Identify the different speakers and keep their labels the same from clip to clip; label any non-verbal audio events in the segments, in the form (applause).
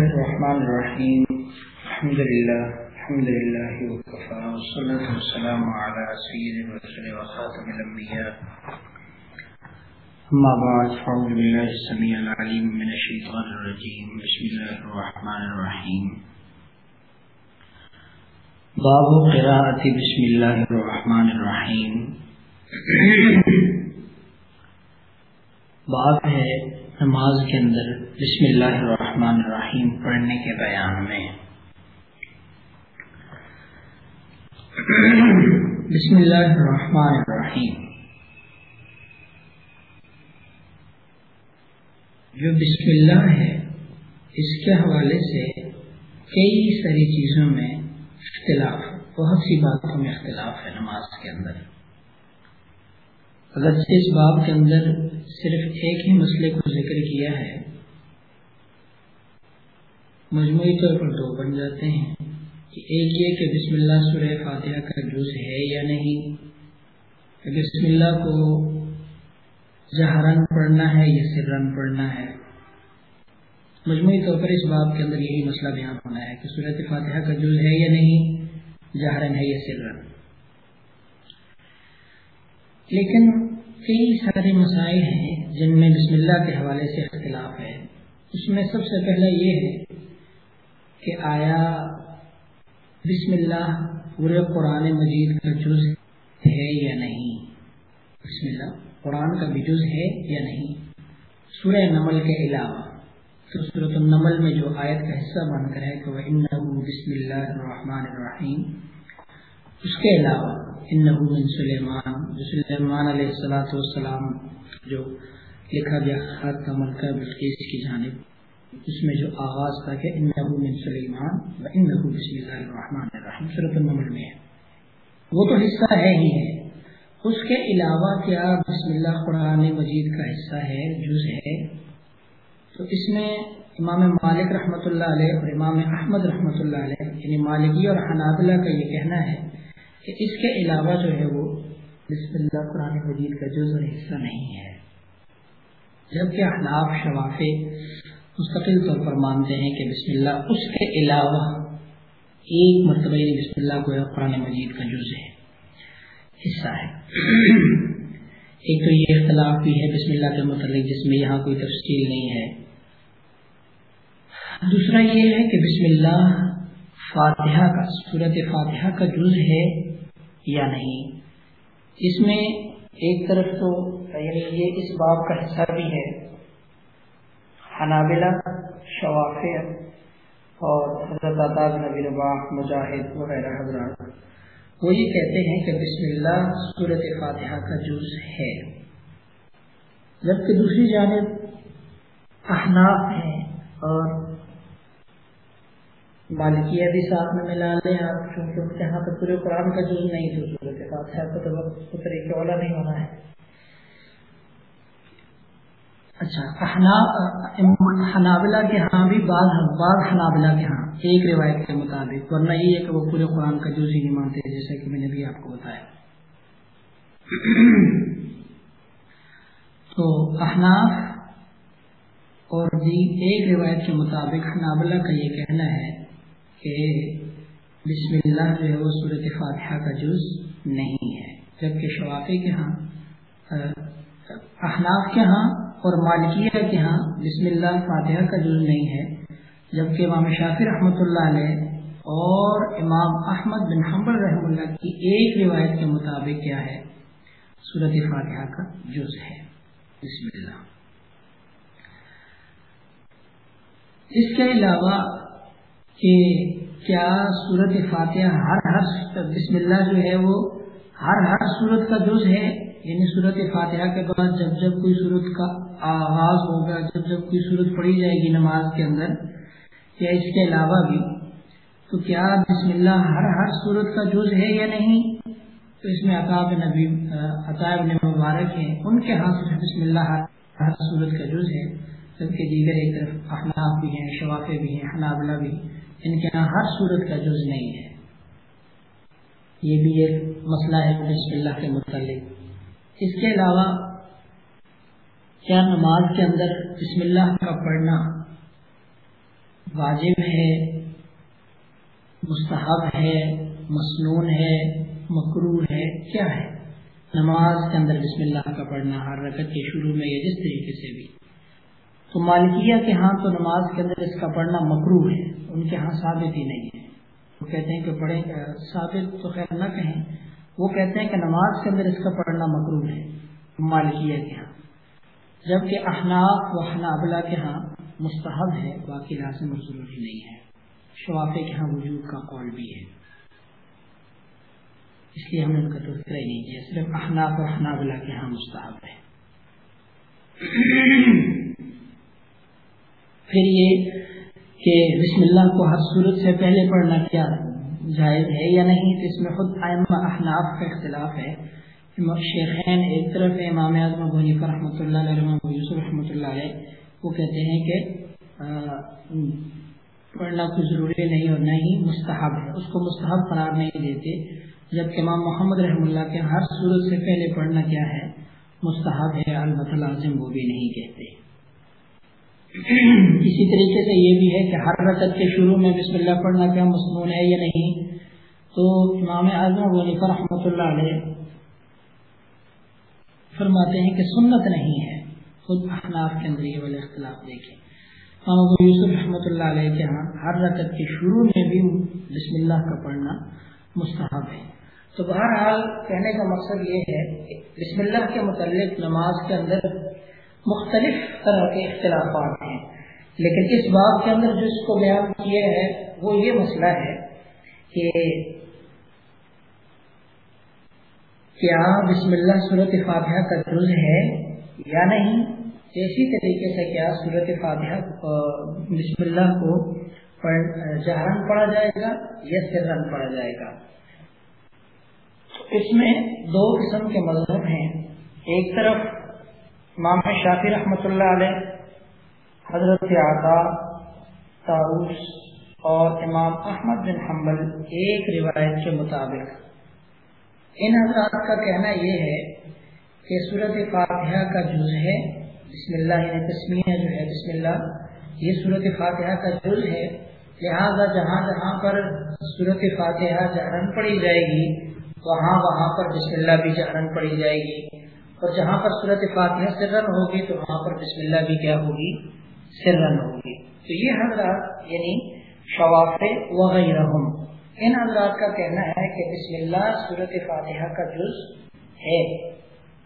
Speaker 1: الرحمن الرحيم. الحمد لله الحمد لله وكفى، والصلاة والسلام على سيد الرسل وخاتم الأنبياء. أما بعد، فأعوذ بالله السميع العليم من الشيطان الرجيم. بسم الله الرحمن الرحيم. باب قراءة بسم الله الرحمن الرحيم. باب ہے نماز کے اندر بسم اللہ الرحمن الرحیم پڑھنے کے بیان میں۔ بسم اللہ الرحمن الرحیم۔ جو بسم اللہ ہے، اس کے حوالے سے کئی ساری چیزوں میں اختلاف، بہت سی باتوں میں اختلاف ہے نماز کے اندر۔ اگر اس باب کے اندر صرف ایک ہی مسئلے کو ذکر کیا ہے، مجموعی طور پر دو بن جاتے ہیں کہ ایک یہ کہ بسم اللہ سورہ فاتحہ کا جز ہے یا نہیں۔ بسم اللہ کو جہرن پڑھنا ہے یا سرن پڑھنا ہے۔ مجموعی طور پر اس باب کے اندر یہی مسئلہ بیان ہونا ہے کہ صورت فاتحہ کا جز ہے یا نہیں جہرن ہے یا سرن لیکن کئی سارے مسائل ہیں جن میں بسم اللہ کے حوالے سے اختلاف ہے۔ اس میں سب سے پہلا یہ ہے کہ آیا بسم اللہ پورے قرآن مجید کا جز ہے یا نہیں؟ بسم اللہ، قرآن کا بھی جز ہے یا نہیں؟ سورہ نمل کے علاوہ تو صورت النمل میں جو آیت کا حصہ بن کر ہے کہ وہ بسم اللہ الرحمن الرحیم اس کے علاوہ من سلیمان، جو سلیمان علیہ السلاۃ والسلام جو لکھا گیا خط کا ملکہ بلقیس کی جانب، اس میں جو آغاز تھا کہ من سلیمان و بسم اللہ الرحمن الرحیم صورت النمل میں ہے۔ وہ تو حصہ ہے ہی ہے۔ اس کے علاوہ کیا بسم اللہ قرآن مجید کا حصہ ہے، جز ہے۔ تو اس میں امام مالک رحمۃ اللہ علیہ اور امام احمد رحمۃ اللہ علیہ یعنی مالکی اور حنابلہ کا یہ کہنا ہے کہ اس کے علاوہ جو ہے وہ بسم اللہ قرآن مجید کا جز اور حصہ نہیں ہے۔ جبکہ احناف شواف مستقل طور پر مانتے ہیں کہ بسم اللہ اس کے علاوہ ایک مرتبہ یعنی بسم اللہ کو قرآن مجید کا جز ہے حصہ ہے۔ ایک تو یہ اختلاف بھی ہے بسم اللہ کے متعلق، جس میں یہاں کوئی تفصیل نہیں ہے۔ دوسرا یہ ہے کہ بسم اللہ فاتحہ کا صورت فاتحہ کا جز ہے۔ یا نہیں۔ اس میں ایک طرف تو یعنی یہ اس باب کا حصہ بھی ہے، حنابلہ شواف اور حضرت نبی مجاہد وغیرہ حضرات۔ وہ یہ کہتے ہیں کہ بسم اللہ صورت فاتحہ کا جز ہے۔ جبکہ دوسری جانب احناف ہیں اور مالکیہ بھی ساتھ میں ملا لیں آپ کیونکہ یہاں تو پورے قرآن کا جز نہیں تو صورت فاتحہ کو تو وقت طریقے والا نہیں ہونا ہے۔ اچھا حنابلہ کے ہاں بھی بعض بعض حنابلہ کے ہاں ایک روایت کے مطابق، ورنہ یہ ہے کہ وہ پورے قرآن کا جز ہی نہیں مانتے، جیسا کہ میں نے بھی آپ کو بتایا۔ تو احناف اور جی ایک روایت کے مطابق حنابلہ کا یہ کہنا ہے کہ بسم اللہ جو ہے وہ صورت فاتحہ کا جز نہیں ہے، جبکہ شوافی کے ہاں احناف کے ہاں اور مالکیہ کے ہاں بسم اللہ فاتحہ کا جز نہیں ہے، جبکہ امام شافی رحمۃ اللہ علیہ اور امام احمد بن حمبر رحم اللہ کی ایک روایت کے مطابق کیا ہے صورت فاتحہ کا جز ہے۔ بسم اللہ۔ اس کے علاوہ کہ کیا صورت فاتحہ ہر ہر بسم اللہ جو ہے وہ ہر ہر صورت کا جز ہے؟ یعنی صورت فاتحہ کے بعد جب جب کوئی صورت کا آغاز ہوگا، جب جب کوئی صورت پڑھی جائے گی نماز کے اندر یا اس کے علاوہ بھی، تو کیا بسم اللہ ہر ہر صورت کا جز ہے یا نہیں؟ تو اس میں عطاب نبی عطاب مبارک ہیں۔ ان کے ہاتھ سے بسم اللہ ہر صورت کا جز ہے، جبکہ دیگر ایک طرف احناف بھی ہیں شوافے بھی ہیں، حنابلہ بھی ان کے یہاں ہر صورت کا جز نہیں ہے۔ یہ بھی ایک مسئلہ ہے بسم اللہ کے متعلق۔ اس کے علاوہ کیا نماز کے اندر بسم اللہ کا پڑھنا واجب ہے، مستحب ہے مصنون ہے مقرور ہے، کیا ہے؟ نماز کے اندر بسم اللہ کا پڑھنا ہر رکعت کے شروع میں یا جس طریقے سے بھی۔ تو مالکیہ کے ہاں تو نماز کے اندر اس کا پڑھنا مکرو ہے، ان کے ہاں ثابت ہی نہیں ہے۔ وہ کہتے ہیں کہ پڑھیں، ثابت تو خیر نہ کہیں، وہ کہتے ہیں کہ نماز کے اندر اس کا پڑھنا مکرو ہے مالکیہ کے ہاں۔ جبکہ احناف و حنابلہ کے ہاں مستحب ہے، باقی لازم اور ضروری نہیں ہے۔ شوافے کے ہاں وجود کا قول بھی ہے۔ اس لیے ہم نے ان کا تذکرہ ہی نہیں کیا، صرف احناف اور حنابلہ کے ہاں مستحب ہے۔ پھر یہ کہ بسم اللہ کو ہر صورت سے پہلے پڑھنا کیا جائز ہے یا نہیں؟ اس میں خود آئمہ احناف کا اختلاف ہے۔ شیخین ایک طرف امام اعظم غنی پر رحمۃ اللہ علیہ یوسف رحمۃ اللہ علیہ۔ وہ کہتے ہیں کہ پڑھنا کوئی ضروری نہیں اور نہیں مستحب ہے۔ اس کو مستحب قرار نہیں دیتے، جبکہ امام محمد رحم اللہ کے ہر صورت سے پہلے پڑھنا کیا ہے؟ مستحب ہے، البتہ لازم وہ بھی نہیں کہتے۔ اسی طریقے سے یہ بھی ہے کہ ہر رکعت کے شروع میں بسم اللہ پڑھنا کیا مصنون ہے یا نہیں؟ تو امام اعظم ولیفہ رحمۃ اللہ علیہ فرماتے ہیں کہ سنت نہیں ہے، خود احناف کے اندر یہ والے اختلاف دیکھیں۔ ابو یوسف رحمۃ اللہ علیہ کے ہاں ہر رکعت کے شروع میں بھی بسم اللہ کا پڑھنا مستحب ہے۔ تو بہرحال کہنے کا مقصد یہ ہے کہ بسم اللہ کے متعلق نماز کے اندر مختلف طرح کے اختلافات ہیں۔ لیکن اس بات کے اندر جس کو بیان کیا ہے، وہ یہ مسئلہ ہے کہ کیا بسم اللہ صورت فاتحہ کا جز ہے یا نہیں؟ اسی طریقے سے کیا صورت فاتحہ بسم اللہ کو جہرن پڑھا جائے گا یا سرن پڑھا جائے گا؟ اس میں دو قسم کے مذہب ہیں۔ ایک طرف امام شافی رحمۃ اللہ علیہ، حضرت عطا تاؤس اور امام احمد بن حنبل ایک روایت کے مطابق۔ ان حضرات کا کہنا یہ ہے کہ صورت فاتحہ کا جز ہے، بسم اللہ یعنی تسمیہ جو ہے، بسم اللہ۔ یہ صورت فاتحہ کا جز ہے، لہذا جہاں جہاں پر صورت فاتحہ جہرن پڑی جائے گی، وہاں وہاں پر بسم اللہ بھی جہرن پڑی جائے گی۔ اور جہاں پر صورت فاتحہ سرن ہوگی تو وہاں پر بسم اللہ بھی کیا ہوگی؟ سرن ہوگی۔ تو یہ حضرات یعنی شواف وغیرہ ان حضرات کا کہنا ہے کہ بسم اللہ صورت فاتحہ کا جز ہے۔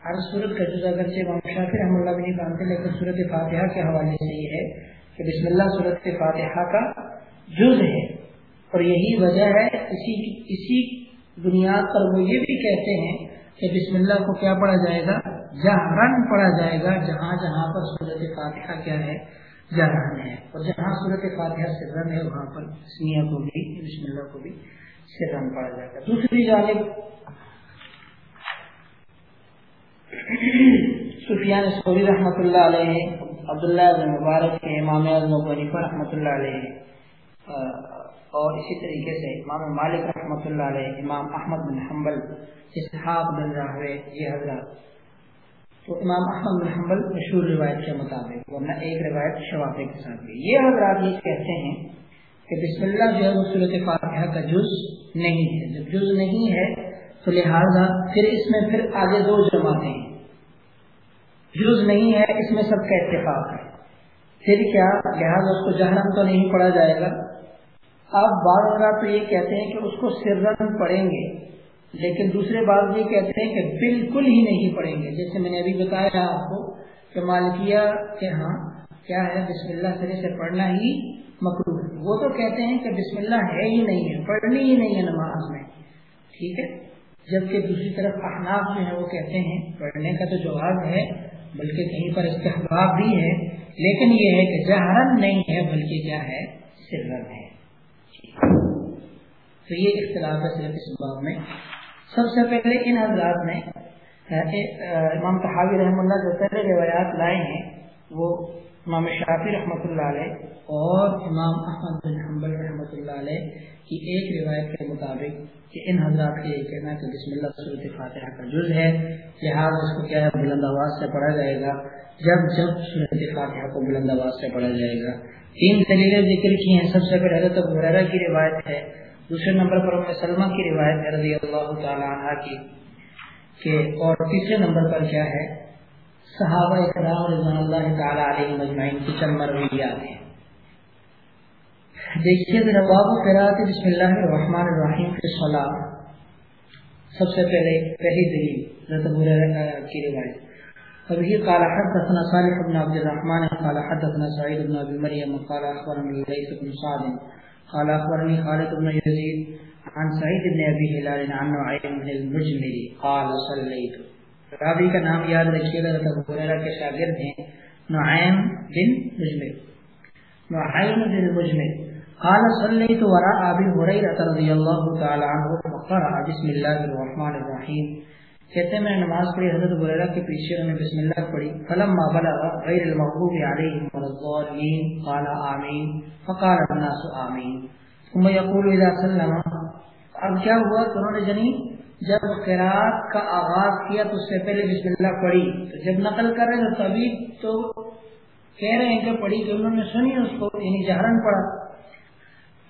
Speaker 1: ہر صورت کا جز اگر سے شافی رحم اللہ بھی نہیں مانتے لیکن صورت فاتحہ کے حوالے سے یہ ہے کہ بسم اللہ صورت فاتحہ کا جز ہے۔ اور یہی وجہ ہے، اسی اسی بنیاد پر وہ یہ بھی کہتے ہیں کہ بسم اللہ کو کیا پڑھا جائے گا؟ جہرن پڑھا جائے گا، جہاں جہاں پر صورت فاتحہ کیا ہے، جہرن ہے۔ اور جہاں صورت فاتحہ سرن ہے، وہاں پر سنیا کو بھی، بسم اللہ کو بھی سرن پڑھا جائے گا۔ دوسری جانب، سفیان سوری رحمۃ اللہ علیہ، عبداللہ مبارک امام اعظم رحمۃ اللہ علیہ اور اسی طریقے سے امام مالک رحمۃ اللہ علیہ، امام احمد بن حنبل اسحاق بن راہوے یہ حضرات۔ تو امام احمد بن حنبل مشہور روایت کے مطابق، ورنہ ایک روایت شوافے کے ساتھ بھی۔ یہ حضرات یہ کہتے ہیں کہ بسم اللہ جو ہے وہ صورت فاتحہ کا جز نہیں ہے۔ جب جز نہیں ہے، تو لہٰذا پھر اس میں پھر آگے دو جماعتیں ہیں۔ جز نہیں ہے، اس میں سب کا اتفاق ہے۔ پھر کیا؟ لہٰذا اس کو جہنم تو نہیں پڑھا جائے گا۔ اب بعض حضرات تو یہ کہتے ہیں کہ اس کو سرن پڑھیں گے، لیکن دوسرے بعض یہ کہتے ہیں کہ بالکل ہی نہیں پڑھیں گے۔ جیسے میں نے ابھی بتایا آپ کو کہ مالکیہ کے ہاں کیا ہے، بسم اللہ سرے سے پڑھنا ہی مکرو ہے۔ وہ تو کہتے ہیں کہ بسم اللہ ہے ہی نہیں ہے، پڑھنی ہی نہیں ہے نماز میں۔ ٹھیک ہے؟ جبکہ دوسری طرف احناف جو ہے وہ کہتے ہیں، پڑھنے کا تو جواب ہے، بلکہ کہیں پر استحباب بھی ہے۔ لیکن یہ ہے کہ جہرن نہیں ہے، بلکہ کیا ہے، سرن ہے۔ تو یہ اختلاف ہے صرف اس باب میں۔ سب سے پہلے ان حضرات نے امام تحاوی رحم اللہ جو پہلے روایات لائے ہیں، وہ امام شافی رحمۃ اللہ علیہ اور امام احمد بن حنبل رحمۃ اللہ علیہ کی ایک روایت کے مطابق کہ ان حضرات کا یہ کہنا کہ بسم اللہ صورت فاتحہ کا جز ہے، لہٰذا اس کو کیا ہے، بلند آواز سے پڑھا جائے گا۔ جب جب صورت فاتحہ کو بلند آواز سے پڑھا جائے گا۔ تین دلیلیں ذکر کی ہیں۔ سب سے پہلے حضرت ابو کی روایت ہے۔ دوسرے نمبر پر ام سلمہ کی روایت ہے رضی اللہ تعالی عنہ کی کہ، اور تیسرے نمبر پر کیا ہے؟ صحابہ اکرام رضوان اللہ تعالی علیہ مجمعین کی چند مرویات ہیں۔ دیکھیے ذرا باب قرات بسم اللہ الرحمن الرحیم کے صلاح۔ سب سے پہلے پہلی دلیل، حضرت ابو کی روایت۔ فبه قال حدثنا صالح بن عبد الرحمن قال حدثنا سعيد بن ابي مريم قال اخبرني ليث بن سعد قال اخبرني خالد بن يزيد عن سعيد بن ابي هلال عن نعيم بن المجمل قال صليت. راوی کا نام یاد رکھیے گا ابو ہریرہ کے شاگرد ہیں، نعیم بن مجمل. نعیم بن المجمل قال صليت وراء ابي هريره رضي الله تعالى عنه، فقرأ بسم الله الرحمن الرحيم. کہتے ہیں، میں نماز پڑھی، حضرت بریرہ کے پیچھے انہوں نے بسم اللہ پڑھی. فلم ما بلغ غیر المغضوب علیہم والضالین قال آمین. فقال الناس آمین. ثم يقول اذا سلم. اب کیا ہوا؟ کہ انہوں نے جنی، جب قرات کا آغاز کیا تو اس سے پہلے بسم اللہ پڑھی. تو جب نقل کر رہے تو تبھی تو کہہ رہے ہیں کہ پڑھی کہ انہوں نے سنی اس کو یعنی جہرن پڑھا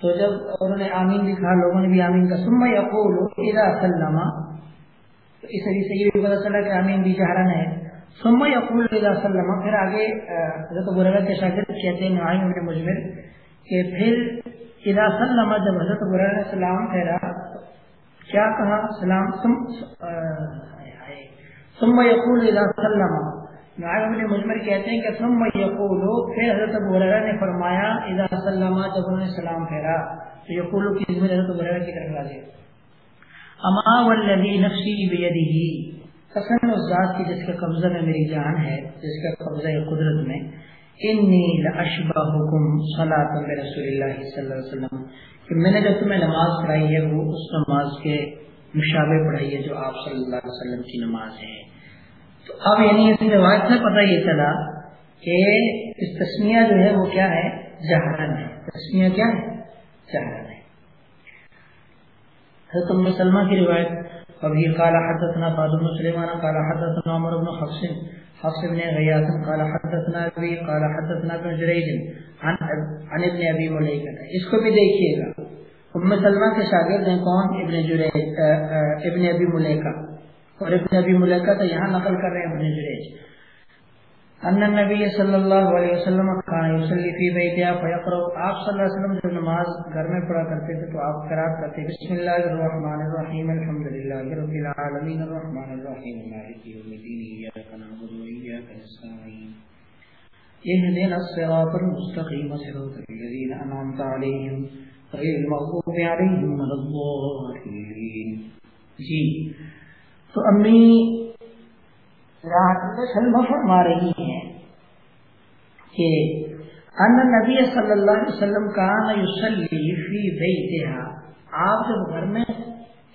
Speaker 1: تو جب انہوں نے آمین لکھا لوگوں نے بھی آمین کا ثم يقول اذا سلم. تو اس حدیث سے یہ بھی پتا چلا کہ امین بھی جہرن ہے۔ ثم یقول اذا سلم۔ پھر آگے حضرت ابو کے شاگرد کہتے ہیں نعیم بن مجمر، کہ پھر اذا سلم جب حضرت ابو ہریرہ سلام پھیرا، کیا کہا؟ سلام سم ثم یقول اذا سلم۔ نعیم بن مجمر کہتے ہیں کہ ثم یقول، پھر حضرت ابو ہریرہ نے فرمایا، اذا سلم جب انہوں نے سلام پھیرا، تو یقول کی ذمہ حضرت ابو ہریرہ کی طرف راضی اما والذی نفسی بیدہ قسم اس ذات کی جس کے قبضہ میں میری جان ہے، جس کے قبضہ قدرت میں، انی لاشبہکم صلاۃ برسول اللہ صلی اللہ علیہ وسلم، کہ میں نے جو تمہیں نماز پڑھائی ہے، وہ اس نماز کے مشابہ پڑھائی ہے جو آپ صلی اللہ علیہ وسلم کی نماز ہے۔ تو اب یعنی اس روایت سے پتہ یہ چلا کہ اس تسمیہ جو ہے وہ کیا ہے؟ جہرن ہے۔ تسمیہ کیا ہے؟ جہرن ہے۔ حضرت ام سلمہ کی روایت ابھی قال حدثنا فاضل بن سليمان قال حدثنا عمر بن حفص حفص بن غياث قال حدثنا ابي قال حدثنا ابن جريج عن عن ابن ابي مليكه اس کو بھی دیکھیے گا۔ ام سلمہ کے شاگرد ہیں کون؟ ابن جریج ابن ابی ملیکہ۔ اور ابن ابی ملیکہ تو یہاں نقل کر رہے ہیں ابن جریج۔ ان نبی صلی اللہ علیہ وسلم کان یصلی فی بیتہ فیقرأ آپ صلی اللہ علیہ وسلم جب نماز گھر میں پڑھا کرتے تھے تو آپ قرات کرتے بسم اللہ الرحمن الرحیم الحمدللہ رب العالمین الرحمن الرحیم، مالک یوم الدین، ایاک نعبد و ایاک نستعین. اهدنا الصراط المستقیم، صراط الذین انعمت علیہم، غیر المغضوب علیہم ولا الضالین. جی. تو امی سلم فرما رہی ہیں کہ ان نبی صلی اللہ علیہ وسلم کا فی بیتہا۔ آپ جب گھر میں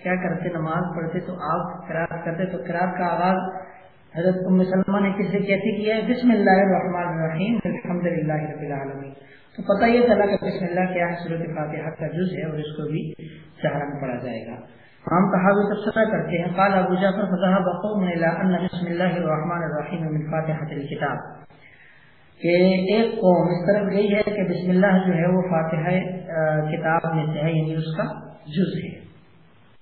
Speaker 1: کیا کرتے، نماز پڑھتے تو آپ قرار کرتے، تو قرار کا آغاز حضرت ام سلمہ نے کس سے کیسے کیا ہے؟ بسم اللہ الرحمن الرحیم الحمد للہ رب العالمین۔ تو پتہ یہ چلا کہ بسم اللہ کیا ہے صورت فاتحہ کا جز ہے اور اس کو بھی چہرہ پڑھا جائے گا۔ ہم تحاوی تفسرہ کرتے ہیں، قال ابو جعفر، فذهب قوم الى ان بسم الله الرحمن الرحیم من فاتحه الكتاب۔ کہ ایک قوم اس طرف گئی ہے کہ بسم اللہ جو ہے وہ فاتحہ کتاب میں سے ہے یعنی اس کا جز ہے۔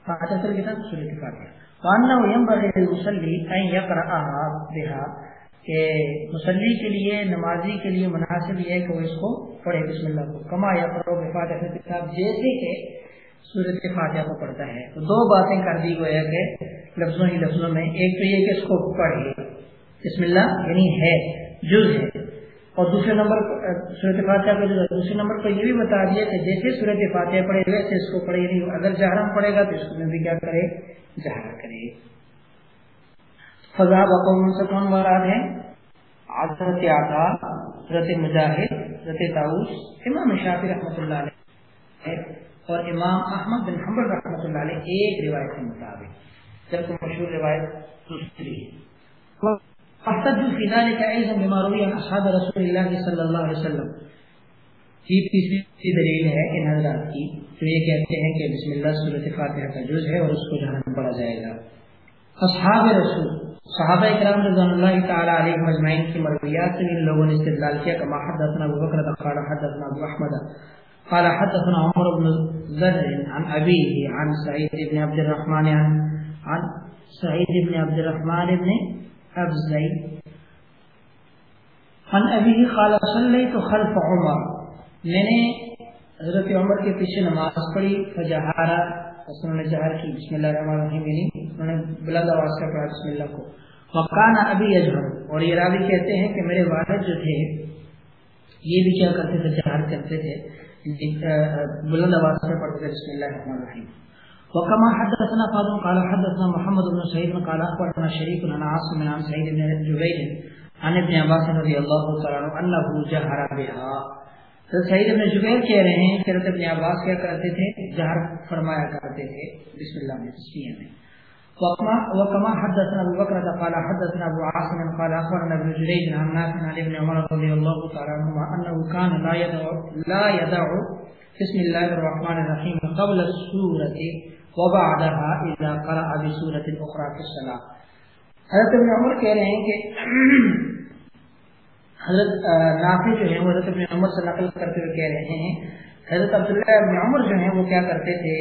Speaker 1: فاتحہ الکتاب، سورۃ فاتحہ۔ وانه ينبغي للمصلي ان يقراها بها۔ کہ مسلی کے لیے، نمازی کے لیے مناسب یہ ہے کہ وہ اس کو پڑھے بسم اللہ کو۔ کما یا پڑھو بفاتحہ الکتاب، جیسے کہ سورت کے فاتحہ کو پڑھتا ہے۔ تو دو باتیں کر دی گئی کہ لفظوں ہی لفظوں میں، ایک تو یہ کہ اس کو پڑھے۔ بسم اللہ یعنی ہے، جز ہے۔ اور دوسرے نمبر صورت فاتحہ کا جو دوسرے نمبر پر یہ بھی بتا دیا کہ جیسے صورت فاتحہ پڑھے، ویسے اس کو پڑھے۔ یعنی اگر جہرم پڑے گا تو اس میں بھی کیا کرے؟ جہرا کرے۔ فضا بقوم سے کون مراد ہے۔ حضرت آتا حضرت مجاہد، حضرت تاؤس امام شافی رحمۃ اللہ علیہ۔ اور امام احمد بن حمبر رحمۃ اللہ علیہ ایک روایت کے مطابق جب مشہور روایت دوسری ہے۔ في ذلك ايضا بما روي عن اصحاب رسول الله صلى الله عليه وسلم۔ یہ تیسری دلیل ہے حضرات کی یہ کہتے ہیں کہ بسم اللہ سورۃ فاتحہ کا جز ہے اور اس کو جہاں پڑھا جائے گا۔ اصحاب رسول، صحابہ رضوان اللہ تعالی علیہ مجمعین کی مرویات سے ان لوگوں نے استدلال کیا کہ حدثنا ابو بکر، قال حدثنا ابو احمد۔ قال حدثنا عمر بن ذر عن ابيه عن سعيد بن عبد الرحمن عن سعيد بن عبد الرحمن بن ابزي عن ابيه قال صليت خلف عمر. میں نے حضرت عمر کے پیچھے نماز پڑھی، فجہارا انہوں نے جہر کی، بسم اللہ الرحمن الرحیم یعنی انہوں نے بلند آواز سے پڑھا، بسم اللہ کو۔ وقانا ابھی اجہر اور یہ راوی کہتے ہیں کہ میرے والد جو تھے، یہ بھی کیا کرتے تھے؟ جہر کرتے تھے۔ بلند آواز سے پڑھتے تھے، بسم اللہ الرحمن الرحیم۔ وكما حدثنا فاضل قال حدثنا محمد بن سعيد، قال اخبرنا شريك عن عاصم بن عن سعيد بن جبير عن ابن عباس رضي الله تعالى عنه انه جهر بها۔ تو سعید ابن جبیر کہہ رہے ہیں کہ ابن عباس کیا کرتے تھے؟ جہر فرمایا کرتے تھے۔ بسم اللہ میں تسمیہ میں وكما حدثنا ابو بكر قال حدثنا ابو عاصم قال اخبرنا ابن جريج عن نافع عن ابن عمر رضي الله تعالى عنهما انه كان لا يدع لا يدع بسم الله الرحمن الرحيم قبل السوره وبعدها اذا قرأ بسوره اخرى في الصلاه حضرت ابن عمر کہہ رہے ہیں کہ حضرت نافع جو ہیں وہ حضرت ابن عمر سے نقل کرتے ہوئے کہہ رہے ہیں۔ حضرت عبداللہ ابن عمر جو ہیں وہ کیا کرتے تھے؟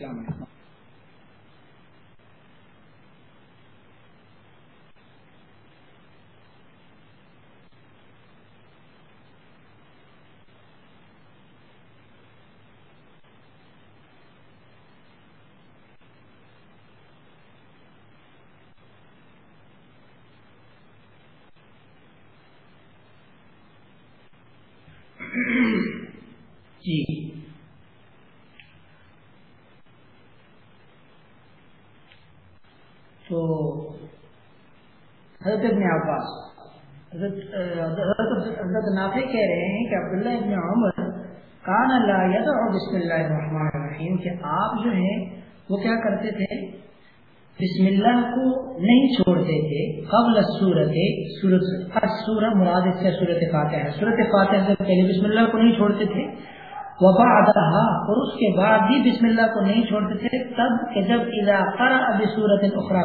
Speaker 1: السلام علیکم جی تو حضرت ابن عباس حضرت نافع کہہ رہے ہیں کہ عبداللہ ابن عمر کان اللہ اور بسم اللہ الرحمن الرحیم کہ آپ جو ہیں وہ کیا کرتے تھے؟ بسم اللہ کو نہیں چھوڑتے تھے قبل صورت سورت سورہ مراد اس سے صورت فاتحہ ہے۔ صورت فاتحہ سے پہلے بسم اللہ کو نہیں چھوڑتے تھے۔ وبا ادھا اور اس کے بعد بھی بسم اللہ کو نہیں چھوڑتے تھے، تب کہ جب اذا اضافہ ابھی صورت اخرا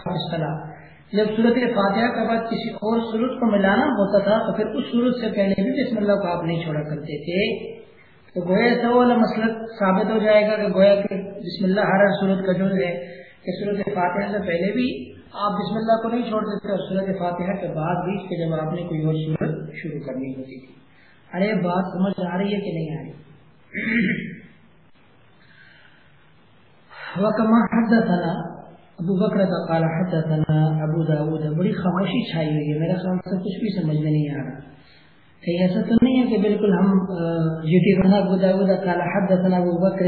Speaker 1: جب صورت فاتحہ کے بعد کسی اور صورت کو ملانا ہوتا تھا، تو پھر اس صورت سے پہلے بھی بسم اللہ کو آپ نہیں چھوڑا کرتے تھے۔ تو گویا سے والا مسئلہ ثابت ہو جائے گا کہ گویا کہ بسم اللہ ہر صورت کا جو ہے کہ صورت فاتحہ سے پہلے بھی آپ بسم اللہ کو نہیں چھوڑتے تھے اور صورت فاتحہ کے بعد بھی کہ جب آپ نے کوئی اور صورت شروع کرنی ہوتی تھی۔ ارے، بات سمجھ آ رہی ہے کہ نہیں آ رہی؟ (clears throat) وکما حدثنا ابو بکر کا قال حدثنا ابو داود، بڑی خاموشی چھائی ہوئی ہے، میرا خیال سے کچھ بھی سمجھ میں نہیں آ رہا۔ کہیں ایسا تو نہیں ہے کہ بالکل ہم یوٹیوب ابو داود، قال حدثنا ابو بکر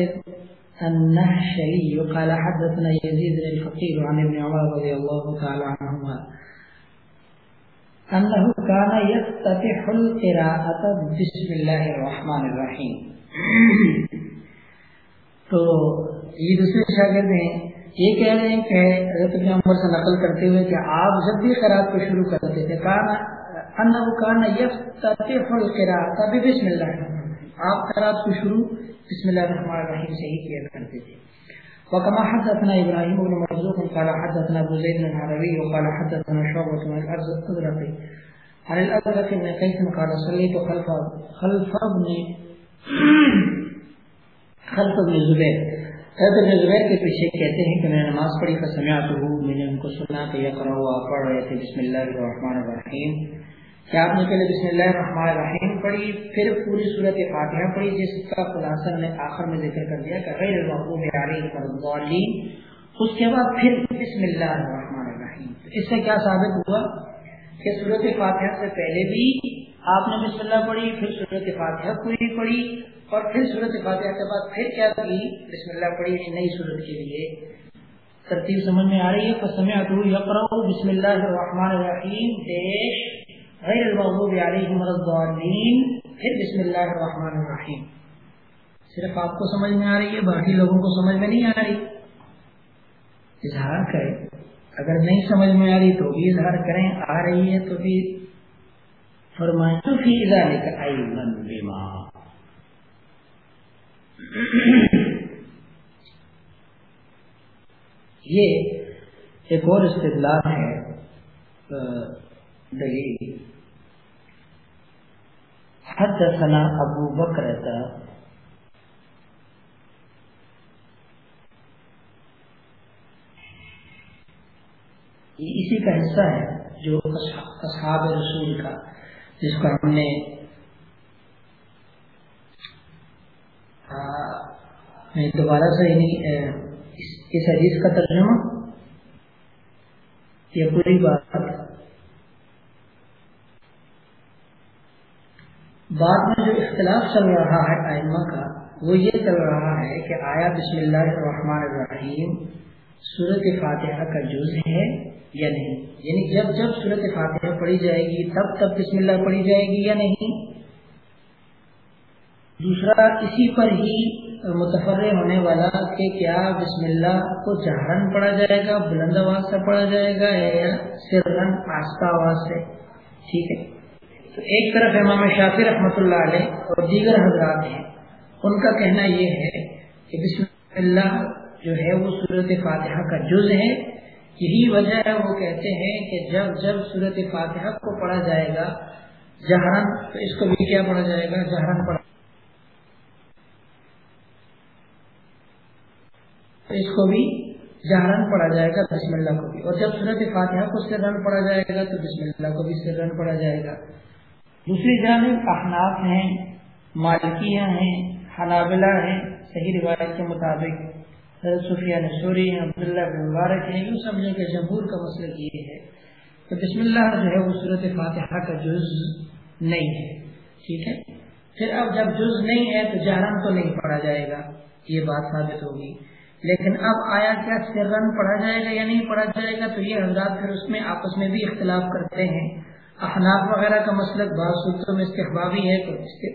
Speaker 1: النهشري قال حدثنا يزيد بن الفقير عن ابن عمر رضي الله تعالى عنهما أنه كان يفتتح القراءة بسم الله الرحمن الرحيم تو یہ دوسرے شاگرد ہیں یہ کہہ رہے ہیں کہ حضرت ابن عمر سے نقل کرتے ہوئے کہ آپ جب بھی قرآن کو شروع کرتے تھے بسم اللہ آپ خیرات کو شروع بسم اللہ الرحمن الرحیم سے ہی کیا کرتے تھے۔ وكما حدثنا ابراهيم بن مرزوق، قال حدثنا ابو زيد العربي وقال حدثنا شعبة بن الازرقي عن الازرق بن قيس قال صليت خلف خلف ابن خلف ابن زبير حضرت زبیر کے پیچھے کہتے ہیں کہ میں نماز پڑھی فسمعته میں نے ان کو سنا کہ یقرأ پڑھ رہے تھے بسم اللہ الرحمن الرحیم۔ کہ آپ نے پہلے بسم اللہ الرحمن الرحیم پڑھی، پھر پوری صورت فاتحہ پڑھی، جس کا خلاصہ نے آخر میں ذکر کر دیا کہ غیر المحبوب علیہ اس کے بعد پھر بسم اللہ الرحمن الرحیم۔ اس سے کیا ثابت ہوا کہ صورت فاتحہ سے پہلے بھی آپ نے بسم اللہ پڑھی، پھر صورت فاتحہ پوری پڑھی اور پھر صورت فاتحہ کے بعد پھر کیا کی؟ بسم اللہ پڑھی نئی صورت کے لیے۔ ترتیب سمجھ میں آ رہی ہے تو سمے بسم اللہ الرحمن الرحیم دیش، غیر المغضوب علیہم الضالین۔ پھر بسم اللہ الرحمن الرحیم۔ صرف آپ کو سمجھ میں آ رہی ہے، باقی لوگوں کو سمجھ میں نہیں آ رہی۔ اظہار کریں، اگر نہیں سمجھ میں آ رہی تو بھی اظہار کریں، آ رہی ہے تو بھی فرمائیں تو فی ذالک ایضا بما۔ یہ ایک اور استدلال ہے دلیل۔ حدثنا ابو بکرتا اسی کا حصہ ہے جو اصحاب رسول کا۔ جس کو ہم نے دوبارہ سے یعنی اس حدیث کا ترجمہ، یہ پوری بات بعد میں جو اختلاف چل رہا ہے آئمہ کا، وہ یہ چل رہا ہے کہ آیا بسم اللہ الرحمن الرحیم صورت فاتحہ کا جز ہے یا نہیں؟ یعنی جب جب صورت فاتحہ پڑھی جائے گی، تب تب بسم اللہ پڑھی جائے گی یا نہیں؟ دوسرا، اسی پر ہی متفر ہونے والا کہ کیا بسم اللہ کو جہرن پڑھا جائے گا، بلند آواز سے پڑھا جائے گا یا سرن آستہ آواز سے؟ ٹھیک ہے۔ تو ایک طرف امام شافی رحمۃ اللہ علیہ اور دیگر حضرات ہیں، ان کا کہنا یہ ہے کہ بسم اللہ جو ہے وہ صورت فاتحہ کا جز ہے۔ یہی وجہ ہے وہ کہتے ہیں کہ جب جب صورت فاتحہ کو پڑھا جائے گا جہرن تو اس کو بھی کیا پڑھا جائے گا؟ جہرن پڑھا۔ اس کو بھی جہرن پڑھا جائے گا، بسم اللہ کو بھی۔ اور جب صورت فاتحہ کو سرن پڑھا جائے گا، تو بسم اللہ کو بھی سرن پڑھا جائے گا۔ دوسری جانب، احناف ہیں مالکیاں ہیں، حنابلہ ہیں، صحیح روایت کے مطابق۔ سفیان سوری ہیں عبداللہ بن مبارک ہیں یوں سمجھیں کہ جمہور کا مسئلہ یہ ہے کہ بسم اللہ جو ہے وہ صورت فاتحہ کا جز نہیں ہے، ٹھیک ہے؟ پھر اب جب جز نہیں ہے تو جہرن تو نہیں پڑھا جائے گا، یہ بات ثابت ہوگی۔ لیکن اب آیا کیا سرن پڑھا جائے گا یا نہیں پڑھا جائے گا، تو یہ حضرات پھر اس میں آپس میں بھی اختلاف کرتے ہیں۔ احناف وغیرہ کا مسئلہ بعض صورتوں میں استحبابی ہے، تو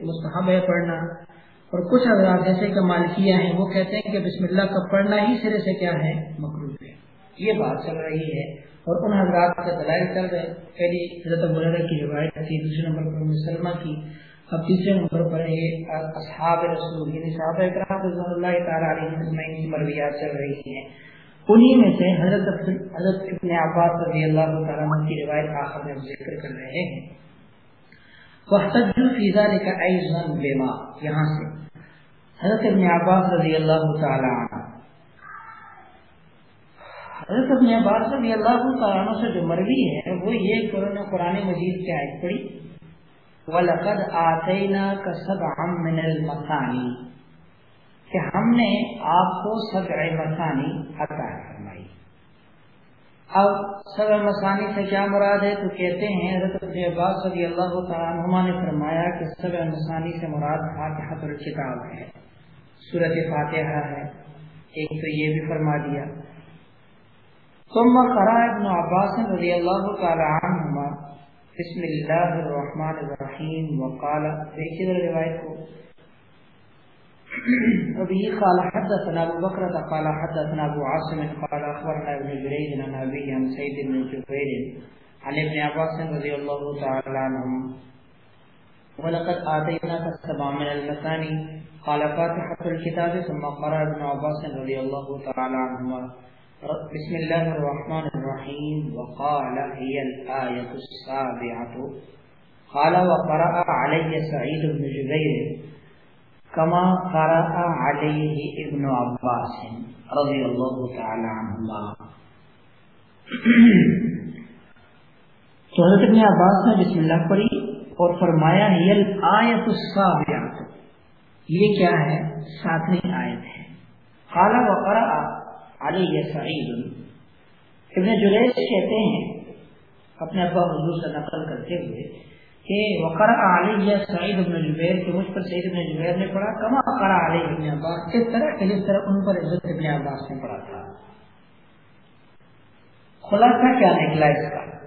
Speaker 1: مستحب ہے پڑھنا۔ اور کچھ حضرات جیسے کہ مالکیہ ہیں، وہ کہتے ہیں کہ بسم اللہ کا پڑھنا ہی سرے سے کیا ہے؟ مقروض ہے۔ یہ بات چل رہی ہے۔ اور ان حضرات کے دلائل چل رہے پہلی حضرت مرحلہ کی روایت تھی، دوسرے نمبر پر مسلمہ کی۔ اب تیسرے نمبر پر یہ اصحاب رسول یعنی صحابہ اکرام رضی اللہ تعالیٰ علیہ مجمعین کی مرویات چل رہی ہیں۔ انہی میں سے حضرت حضرت ابن عباس رضی اللہ تعالیٰ کی روایت آخر میں ذکر کر رہے ہیں وَحْتَجُّ فِي ذَلِكَ أَيْضًا بِمَا یہاں سے۔ حضرت ابن عباس رضی اللہ تعالی عنہ۔ حضرت ابن عباس رضی اللہ تعالیٰ عنہ سے جو مروی ہے، وہ یہ کہ انہوں نے قرآن مجید کی آیت پڑھی۔ وَلَقَدْ آتَيْنَاكَ سَبْعًا مِنَ الْمَثَانِ کہ ہم نے آپ کو سبع مثانی عطا فرمائی اب سبع مثانی سے کیا مراد ہے؟ تو کہتے ہیں، حضرت عباس رضی اللہ تعالیٰ عنہ نے فرمایا کہ سبع مثانی سے مراد فاتحہ الکتاب ہے۔ صورت فاتحہ ہے۔ ایک تو یہ بھی فرما دیا۔ ثم قرأ ابن عباس رضی اللہ تعالی عنہما، بسم اللہ الرحمن الرحیم، وقال دیکھئے روایت کو ابھی قال حدثنا ابو بکر قال حدثنا ابو عاصم، قال اخبرنا ابن جريج عن ابي عن سيد بن جبير عن ابن عباس رضي الله تعالى عنهم ولقد آتيناك السبع من المثاني. قال فاتحة الكتاب، ثم قرأ ابن عباس رضي الله تعالى عنهما. بسم الله الرحمن الرحيم. وقال، هي الآية السابعة. قال، وقرأ علي سعيد بن جبير. كما قرأ عليه ابن عباس رضي الله تعالى عنهما. تو حضرت ابن عباس نے بسم اللہ پڑھی اور فرمایا، ہی الآیت السابعہ. یہ کیا ہے؟ ساتویں آیت ہے۔ خالہ وقرا علی سعید۔ ابن جریج کہتے ہیں، اپنے ابا حضور سے نقل کرتے ہوئے کہ وقرا علی یا سعید ابن جبیر، کہ مجھ پر سعید ابن جبیر نے پڑھا، کما کرا علی ابن عباس اس طرح؟ کہ جس طرح ان پر عزت ابن عباس نے پڑھا تھا۔ خلاصہ کیا نکلا اس کا؟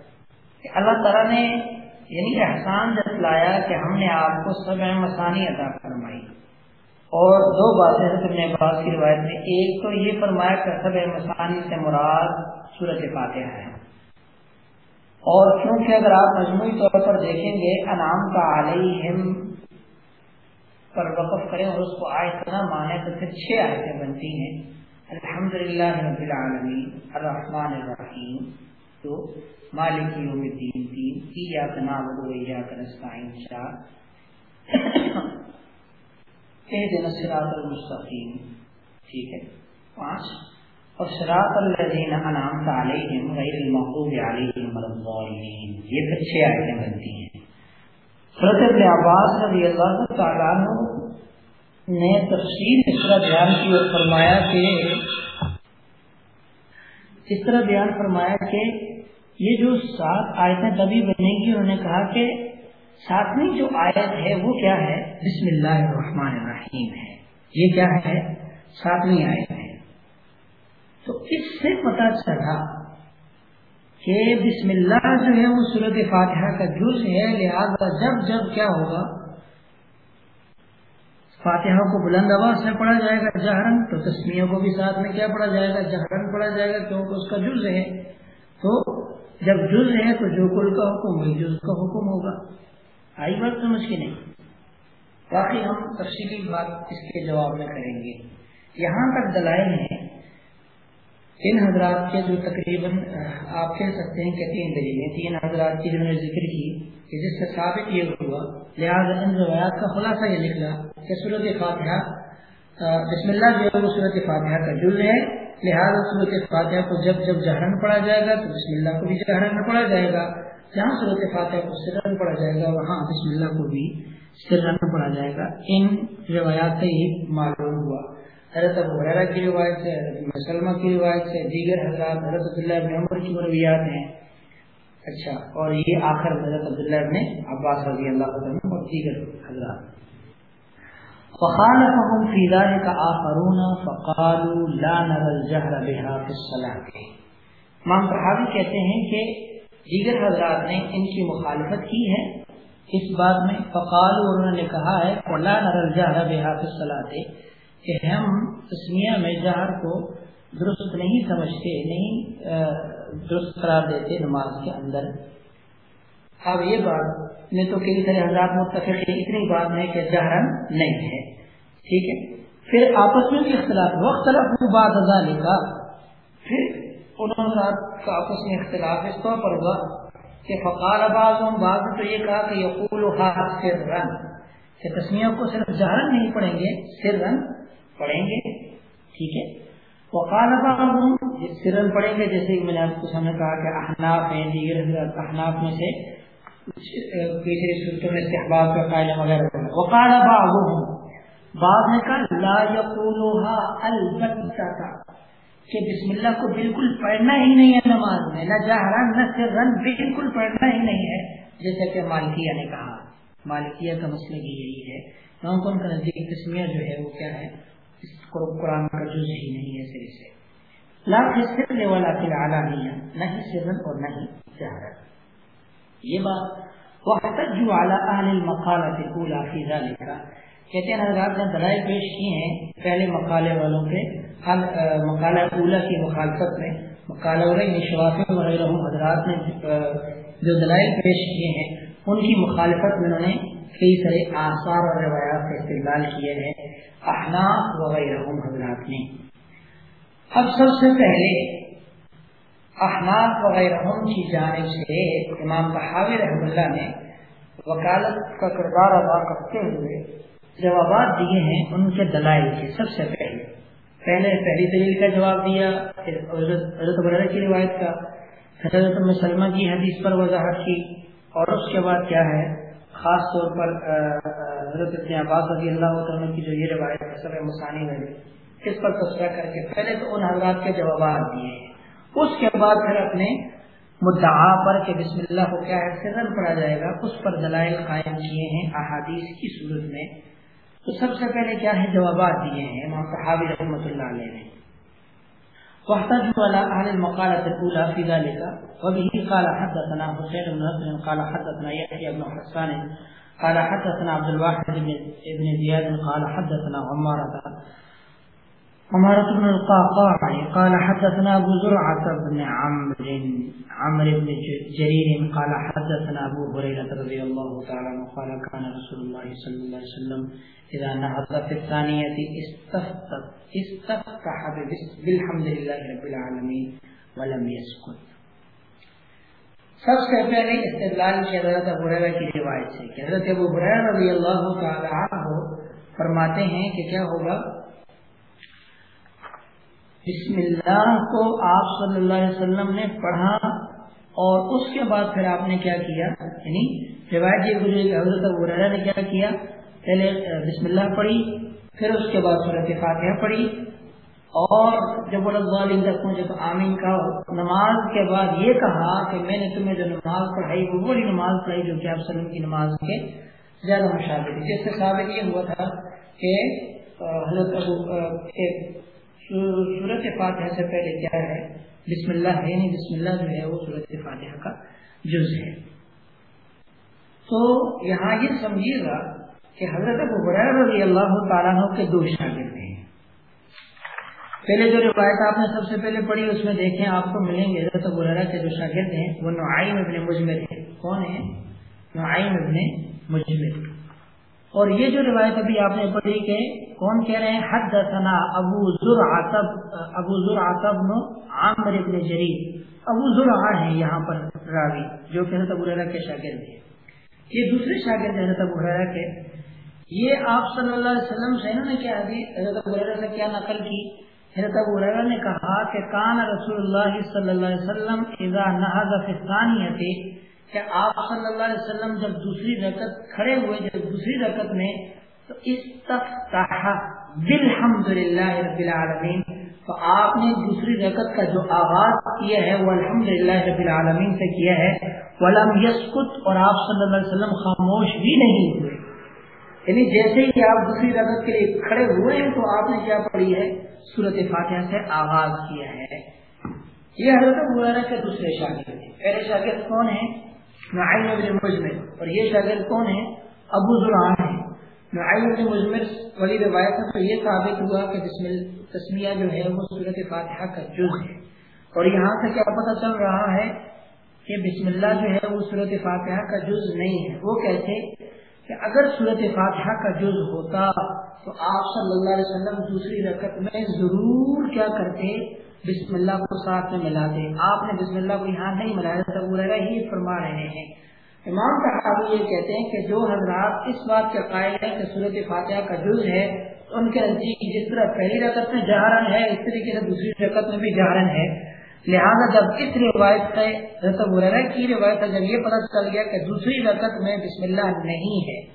Speaker 1: کہ اللہ تعالیٰ نے یعنی احسان جتلایا کہ ہم نے آپ کو سب مسانی ادا فرمائی۔ اور دو باتیں ابن عباس کی روایت میں، ایک تو یہ فرمایا کہ سب مسانی سے مراد صورت فاتحہ ہے۔ اور کیونکہ اگر آپ مجموعی طور پر دیکھیں گے، انعام کا علیہم پر وقف کریں اور اس کو آیت نہ مانے تو پھر چھ آیتیں بنتی ہیں۔ الحمد للہ رب العالمین، الرحمن الرحیم، تو مالک یوم الدین دین ایاک نعبد و ایاک نستعین چار اہدنا الصراط المستقیم۔ ٹھیک ہے۔ پانچ۔ اور صراط الذین انعمت علیہم غیر المغضوب علیہم ولا الضالین۔ یہ پھر چھ آیتیں بنتی ہیں۔ حضرت ابن عباس رضی اللہ تعالیٰ عنہ نے تفصیل اس طرح بیان کی اور فرمایا کہ اس طرح بیان فرمایا کہ یہ جو سات آیتیں تبھی بنے گی، انہوں نے کہا کہ ساتویں جو آیت ہے وہ کیا ہے؟ بسم اللہ الرحمن الرحیم ہے۔ یہ کیا ہے؟ ساتویں آیت ہے۔ سے پتا چلا کہ بسم اللہ جو ہے وہ صورت فاتحہ کا جز ہے، لہٰذا جب جب کیا ہوگا؟ فاتحہ کو بلند آواز سے پڑھا جائے گا جہرن، تو تسمیوں کو بھی ساتھ میں کیا پڑھا جائے گا؟ جہرن پڑھا جائے گا کیونکہ اس کا جز ہے۔ تو جب جز ہے تو جو کل کا حکم وہی جز کا حکم ہوگا۔ آئی بات سمجھ کے نہیں؟ باقی ہم تفصیلی بات اس کے جواب میں کریں گے۔ یہاں تک دلائل ہیں ان حضرات کے جو تقریباً آپ کہہ سکتے ہیں کہ تین دلیلیں تین حضرات کی جنہوں نے ذکر کی کہ جس سے ثابت یہ ہوا، لہٰذا ان روایات کا خلاصہ یہ نکلا کہ صورت فاتحہ بسم اللہ جو ہے وہ صورت فاتحہ کا جز ہے۔ لہٰذا صورت فاتحہ کو جب جب جہرن پڑھا جائے گا تو بسم اللہ کو بھی جہرن پڑھا جائے گا۔ جہاں صورت فاتحہ کو سرن پڑھا جائے گا، وہاں بسم اللہ کو بھی سرن پڑھا جائے گا۔ ان روایات سے ہی معلوم ہوا۔ حضرت ابو کی روایت سے، حضرت مسلمہ کی روایت سے، دیگر حضرات حضرت اللہ عمر کی مرویات ہیں۔ اچھا اور یہ آخر حضرت عبداللہ ابن عباس رضی اللہ عنہ اور دیگر حضرات۔ فخالفهم في ذلك آخرون فقالوا لا نرى الجهر بها في الصلاة۔ امام صحابی کہتے ہیں کہ دیگر حضرات نے ان کی مخالفت کی ہے۔ اس بات میں فقال انہوں نے کہا ہے، لا نرى الجهر بها في الصلاة۔ کہ ہم تسمیہ میں جہر کو درست نہیں سمجھتے، نہیں درست قرار دیتے نماز کے اندر۔ اب یہ بات، میں تو کئی سارے حضرات متفق ہے اتنی بات ہے کہ جہرن نہیں ہے۔ ٹھیک ہے؟ پھر آپس میں بھی اختلاف وقت طرف بات ازا پھر انہوں نے آپس میں اختلاف اس طور پر ہوا کہ فقال آباز بعض تو یہ کہا کہ یقول سر رن کہ تسمیوں کو صرف جہرن نہیں پڑھیں گے سر رن پڑھیں گے، ٹھیک ہے؟ وقال سرن پڑھیں گے، جیسے میں نے آپ کو سامنے کہا کہ احناف ہیں جی، دیگر احناف میں سے پیچھے صورتوں میں استحباب کا قائل وغیرہ وقال بعضهم، بعض نے کہا، لا يقولها البتہ کہ بسم اللہ کو بالکل پڑھنا ہی نہیں ہے نماز میں، نہ جہرن، نہ سرن، بالکل پڑھنا ہی نہیں ہے۔ جیسے کہ مالکیہ نے کہا، مالکیہ کا مسئلہ یہی ہے۔ کون کا نزدیک تسمیہ جو ہے، وہ کیا ہے؟ قرآن کا جز ہی نہیں ہے سر سے۔ لا سر والا فی العالمیہ نہ ہی سرن اور نہ ہی جہرن یہ بات وحتجو علی اہل المقالۃ الاولى فی ذلك۔ کہتے ہیں، حضرات نے دلائل پیش کی ہیں پہلے مقالے والوں کے مقالہ اولا کی مخالفت میں، مقالہ اولا یعنی شوافی وغیرہ حضرات نے جو دلائل پیش کیے ہیں۔ ان کی مخالفت میں انہوں نے کئی سارے آثار اور روایات کا استعمال کیے ہیں احناف وغیرہ حضرات نے۔ اب سب سے پہلے احناف وغیرہ کی جانب سے امام بحاوی رحم اللہ نے وکالت کا کردار ادا کرتے ہوئے جوابات دیے ہیں ان کے دلائل کے سب سے پہلے۔ پہلے پہلی دلیل کا جواب دیا، پھر حضرت کی روایت کا حضرت مسلمہ کی حدیث پر وضاحت کی۔ اور اس کے بعد کیا ہے؟ خاص طور پر حضرت ابن عباس رضی اللہ عنہ کی جو یہ روایت سب مسانی میں اس پر تذکرہ کر کے پہلے تو ان حضرات کے جوابات دیے ہیں۔ اس کے بعد پھر اپنے مدعا پر کہ بسم اللہ کو کیا ہے؟ سرن پڑھا جائے گا۔ اس پر دلائل قائم کیے ہیں احادیث کی صورت میں۔ تو سب سے پہلے کیا ہے جوابات دیے ہیں۔ امام صحابی رحمۃ اللہ علیہ نے۔ واحتجوا على اهل المقاله الاولى في ذلك. وبه قال حدثنا حسين بن نصر، قال حدثنا يحيى بن حسان، قال حدثنا عبد الواحد بن ابن زياد، قال حدثنا عمارة. عمارة بن القعقاع. قال حدثنا أبو زرعة بن عمرو عمرو بن جرير. قال حدثنا أبو هريرة رضي الله تعالى عنه. قال كان رسول الله صلى الله عليه وسلم إذا نهض في الثانية استفتح بالحمد لله رب العالمين ولم يسكت. سب سے پہلے استدلال کی حضرت ابو حریرہ کی روایت سے کہ حضرت ابو حریرہ رضی اللہ تعالی عنہ فرماتے ہیں کہ کیا ہوگا؟ بسم اللہ کو آپ صلی اللہ علیہ وسلم نے پڑھا اور اس کے بعد پھر آپ نے کیا کیا؟ یعنی روایت یہ گزرے کہ حضرت ابو نے کیا کیا؟ پہلے بسم اللہ پڑھی، پھر اس کے بعد صورت فاتحہ پڑھی اور جب الظالم تک پہنچے تو آمین کا نماز کے بعد یہ کہا کہ میں نے تمہیں جو نماز پڑھائی وہ بڑی نماز پڑھائی جو کہ آپ وسلم کی نماز کے زیادہ مشابہ تھی۔ جس سے ثابت یہ ہوا تھا کہ حضرت ابو صورت فاتحہ سے پہلے کیا ہے؟ بسم اللہ ہے یعنی بسم اللہ جو ہے وہ صورت فاتحہ کا جز ہے۔ تو یہاں یہ سمجھیے گا کہ حضرت ابو رضی اللہ تعالیٰ کے دو شاگرد ہیں۔ پہلے جو روایت آپ نے سب سے پہلے پڑھی، اس میں دیکھیں، آپ کو ملیں گے حضرت ابو کے جو شاگرد ہیں، وہ نعیم ابن مجمر ہیں۔ کون ہیں؟ نعیم ابن مجمر اور یہ جو روایت ابھی آپ نے پڑھی کہ کون کہہ رہے ہیں حد دسنا ابو ذر آتب ابو ذر آتب نو عامر ابن جریر۔ ابو ذر ہیں یہاں پر راوی، جو کہ حضرت ابو ریرا کے شاگرد ہیں۔ یہ دوسرے شاگرد حضرت ابو ریرا کے۔ یہ آپ صلی اللہ علیہ وسلم سے انہوں نے کیا حضرت ابو ریرا سے کیا نقل کی؟ حضرت ابو ریرا نے کہا کہ کان رسول اللہ صلی اللہ علیہ وسلم اذا نہض فی الثانیہ کہ آپ صلی اللہ علیہ وسلم جب دوسری رکت کھڑے ہوئے، جب دوسری رکت میں، تو استفتح بالحمد للہ رب العالمین، تو آپ نے دوسری رکت کا جو آغاز کیا ہے، وہ الحمد للہ رب العالمین سے کیا ہے۔ ولم یسکت، اور آپ صلی اللہ علیہ وسلم خاموش بھی نہیں ہوئے۔ یعنی جیسے ہی آپ دوسری رکت کے لیے کھڑے ہوئے ہیں، تو آپ نے کیا پڑھی ہے؟ صورت فاتحہ سے آغاز کیا ہے۔ یہ حضرت کے دوسرے شاگرد ہیں۔ پہلے شاگرد کون ہیں؟ نعیم ابن مجمر۔ اور یہ شاگرد کون ہے ابو زرعان ہے نعیم ابن مجمر والی روایت میں تو یہ ثابت ہوا کہ بسم تسمیہ جو ہے وہ صورت فاتحہ کا جز ہے۔ اور یہاں سے کیا پتہ چل رہا ہے کہ بسم اللہ جو ہے وہ صورت فاتحہ کا جز نہیں ہے۔ وہ کہتے کہ اگر صورت فاتحہ کا جز ہوتا تو آپ صلی اللہ علیہ وسلم دوسری رکعت میں ضرور کیا کرتے بسم اللہ کو ساتھ میں ملا دے۔ آپ نے بسم اللہ کو یہاں نہیں ملایا تب ہی فرما رہے ہیں۔ امام صاحب یہ کہتے ہیں کہ جو حضرات اس بات کے قائل ہیں کہ صورت فاتحہ کا جز ہے، ان کے نزدیک جس طرح پہلی رقط میں جہرن ہے، اس طریقے سے دوسری رقط میں بھی جہرن ہے۔ لہذا جب اس روایت سے حضرت کی روایت سے جب یہ پتہ چل گیا کہ دوسری رقط میں بسم اللہ نہیں ہے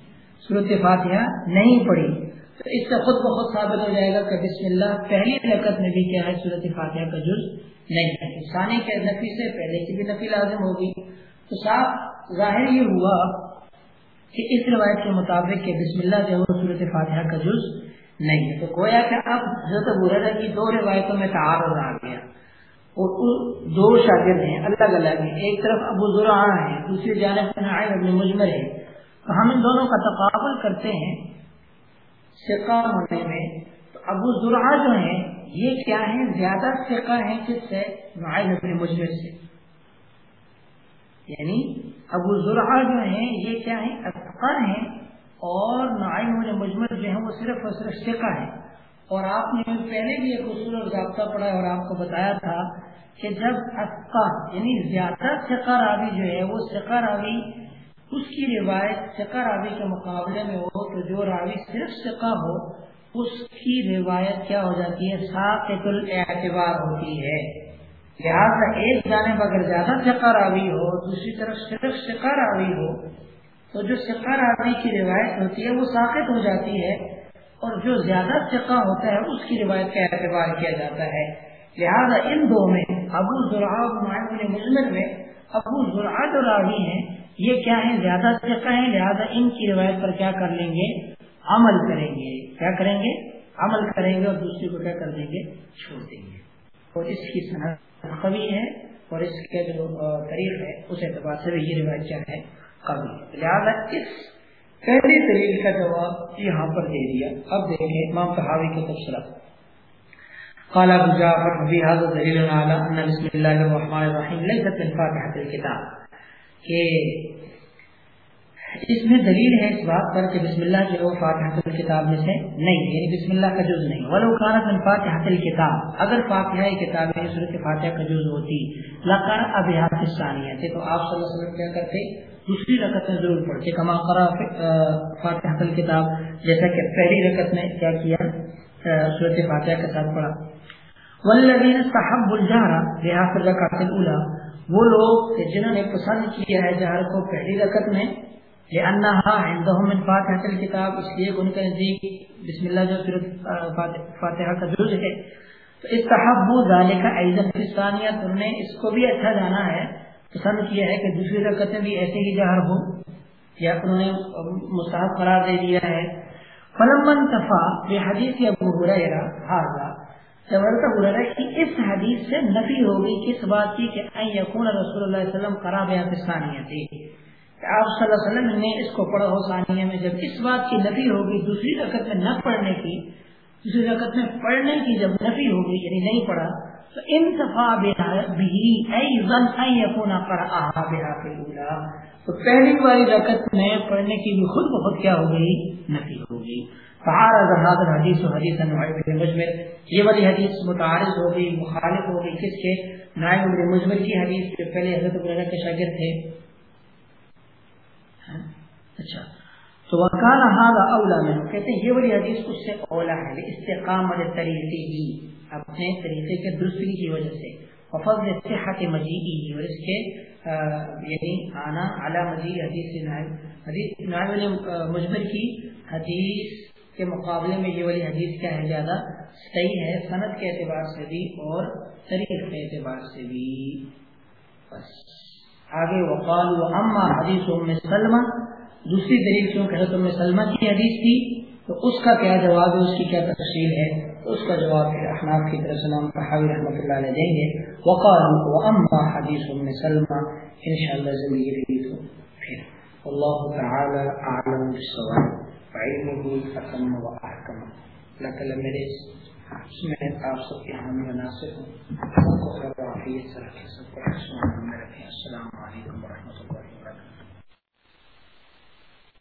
Speaker 1: صورت فاتحہ نہیں پڑی تو اس سے خود بخود ثابت ہو جائے گا کہ بسم اللہ پہلی رکعت میں بھی کیا ہے؟ صورت فاتحہ کا جز نہیں ہے۔ ثانی کے نفی سے پہلے کی بھی نفی لازم ہوگی۔ تو صاف ظاہر یہ ہوا کہ اس روایت کے مطابق کہ بسم اللہ جو ہے صورت فاتحہ کا جز نہیں ہے۔ تو گویا کہ اب حضرت ابو کی دو روایتوں میں تعارض آ گیا۔ اور دو شاگرد ہیں الگ الگ ہیں۔ ایک طرف ابو ذرا ہے دوسری جانب ابن مجمر ہے تو ہم ان دونوں کا تقابل کرتے ہیں۔ سکا ہونے میں۔ تو ابو ذرا جو ہیں، یہ کیا ہیں؟ زیادہ سکا ہیں کس سے؟ نائب اپنے مجمر سے۔ یعنی ابو ذرا جو ہیں، یہ کیا ہیں؟ اطقر ہیں۔ اور نائب مجمر جو ہیں، وہ صرف اور صرف سکا ہے اور آپ نے پہلے بھی ایک اصول اور ضابطہ پڑھا اور آپ کو بتایا تھا کہ جب اقا یعنی زیادہ سکا راوی جو ہے، وہ سکا راوی اس کی روایت سکا راوی کے مقابلے میں ہو تو جو راوی صرف سکا ہو، اس کی روایت کیا ہو جاتی ہے؟ ساقت الاعتبار ہوتی ہے۔ لہٰذا ایک جانب اگر زیادہ سکا راوی ہو، دوسری طرف صرف سکا راوی ہو، تو جو سکا راوی کی روایت ہوتی ہے، وہ ساقت ہو جاتی ہے۔ اور جو زیادہ سکا ہوتا ہے، اس کی روایت کا اعتبار کیا جاتا ہے۔ لہذا ان دو میں، ابو ذرا مجمل میں، ابو ذرا جو راوی ہیں یہ کیا ہے زیادہ سکا ہے لہٰذا ان کی روایت پر کیا کر لیں گے؟ عمل کریں گے۔ کیا کریں گے؟ عمل کریں گے اور دوسری کو کیا کر دیں گے؟ چھوڑ دیں گے۔ اور اس کی صنعت قوی ہے اور اس کے جو طریق ہے، اس اعتبار سے بھی یہ روایت کیا ہے، قوی لہٰذا اس پہلی طریق کا جواب یہاں پر دے دیا۔ اب دیکھیں امام صحابی کے تبصرہ قال ابو جعفر في هذا دليل على ان بسم الله الرحمن الرحيم ليست من فاتحه الكتاب۔ کہ اس میں دلیل ہے اس بات پر کہ بسم اللہ جو ہے وہ فاتحہ الکتاب میں سے نہیں یعنی بسم اللہ کا جز نہیں۔ ولو كانت من فاتحه الكتاب اگر فاتحہ کتاب میں سورۃ فاتحہ کا جز ہوتی لقر ابیات الثانیہ، تھے تو آپ صلی اللہ علیہ وسلم کیا کرتے؟ دوسری رکعت میں ضرور پڑھتے، کما قرا فاتحہ الکتاب، جیسا کہ پہلی رکعت میں کیا کیا سورۃ فاتحہ کے ساتھ پڑھا۔ والذین استحبوا الجهر لهذه الركعه الاولى وہ لوگ جنہوں نے پسند کیا ہے جہر کو پہلی رکعت میں لانها عندهم اس لیے ان کے نزدیک بسم اللہ جو صرف فاتحہ کا جز ہے۔ تو استحبوا ذلك ايضا في الثانيه نے اس کو بھی اچھا جانا ہے، پسند کیا ہے کہ دوسری رکعت میں بھی ایسے ہی جہر ہو، یا انہوں نے مستحب قرار دے دیا ہے۔ فلم فلمن تفا بحدیث ابو هريره هذا اس حدیث سے نفی ہوگی کس بات کی کہ یقون رسول اللہ علیہ وسلم کرا ثانیہ تھی۔ آپ صلی اللہ علیہ وسلم نے اس کو پڑھا ہو ثانیہ میں، جب اس بات کی نفی ہوگی دوسری رکعت میں نہ پڑھنے کی، دوسری رکعت میں پڑھنے کی جب نفی ہوگی یعنی نہیں پڑھا تو انتفا بھی یقون کرا بیا تو پہلی والی رکعت میں پڑھنے کی بھی خود بہت کیا ہو گئی؟ نفی ہو گئی۔ تعارض ہوگی حدیث و حدیث مجمر یہ والی حدیث متعارض ہو گئی، مخالف ہو گئی۔ کس کے؟ نائب ابن مجمر کی حدیث جو پہلے حضرت ابن کے شاگرد تھے۔ ہاں؟ اچھا۔ تو وکال هذا اولا میں کہتے ہیں، یہ والی حدیث اس سے اولا ہے استقامت طریقے ہی، اپنے طریقے کے درستی کی وجہ سے۔ وفضل صحت مجیدی اور اس کے یعنی آنا اعلی مجید حدیث نائب۔ حدیث نائب مجمر کی حدیث کے مقابلے میں یہ والی حدیث کیا ہے؟ زیادہ صحیح ہے صنعت کے اعتبار سے بھی اور طریق کے اعتبار سے بھی۔ بس۔ آگے وقال و اما حدیث ام سلمہ دوسری دلیل کیوں حضرت ام سلمہ کی حدیث تھی تو اس کا کیا جواب ہے؟ اس کی کیا تفصیل ہے؟ تو اس کا جواب پھر احناف کی طرف سے نام تحاوی رحمۃ اللہ علیہ دیں گے۔ وقال و اما حدیث ام سلمہ، انشاءاللہ زندگی رہی تو پھر۔ اللہ تعالی اعلم بالصواب۔ علمه اتم و احکم۔ اللہ تعالی میرے میں آپ سب کے ہاں حامی مناسب ہوں۔ کو خیر و عافیت سے رکھے سب کو حسن میں رکھیں السلام علیکم ورحمۃ اللہ وبرکاتہ۔